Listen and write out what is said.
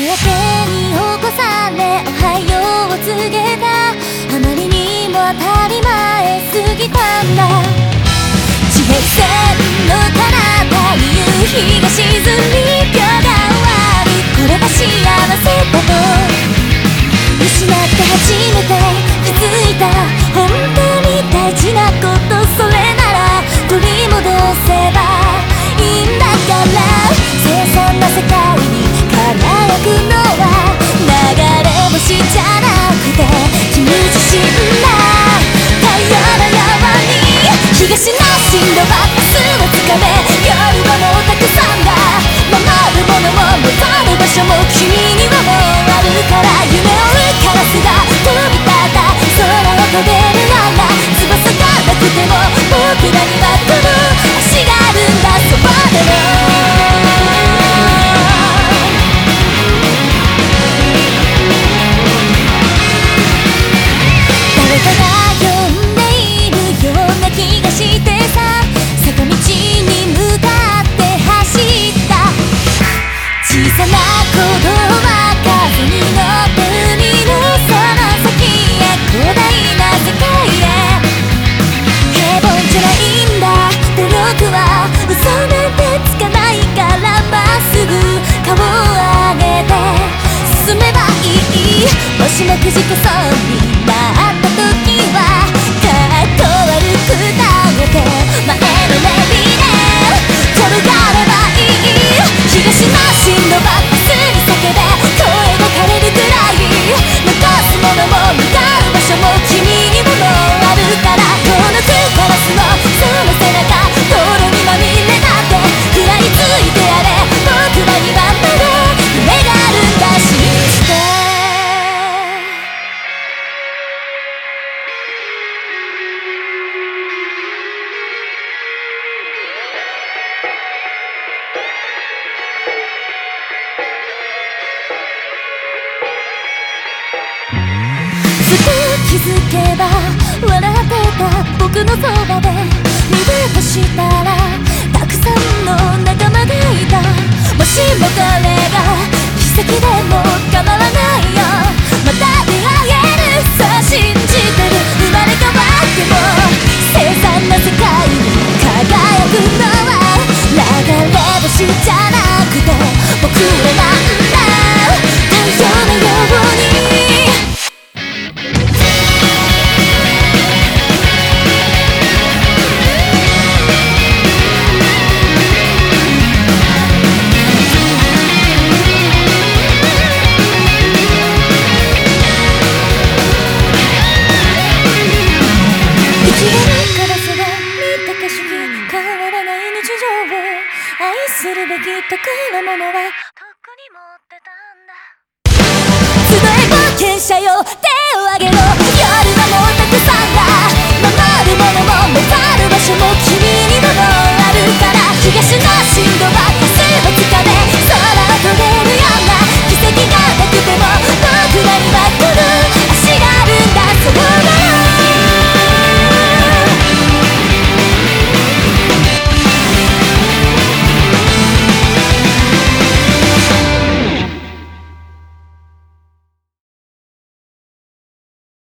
末に起こされおはようを告げた。あまりにも当たり前すぎたんだ。地平線の彼方に夕日が沈み今日が終わるこれが幸せだと。失って初めて気づいた。本当に大事なこと。進路バックスをつかめ。夜はもうたくさんだ。守るものも戻る場所も君気づけば笑ってた僕のそばで見るとしたらたくさんの仲間がいた。もしも彼が奇跡でも丈夫。愛するべき得なものはとっくに持ってたんだ。集え冒傾斜よ手を挙げろ。夜はもうたくさんだ。守るものも目ざる場所も君にもあるから。東なし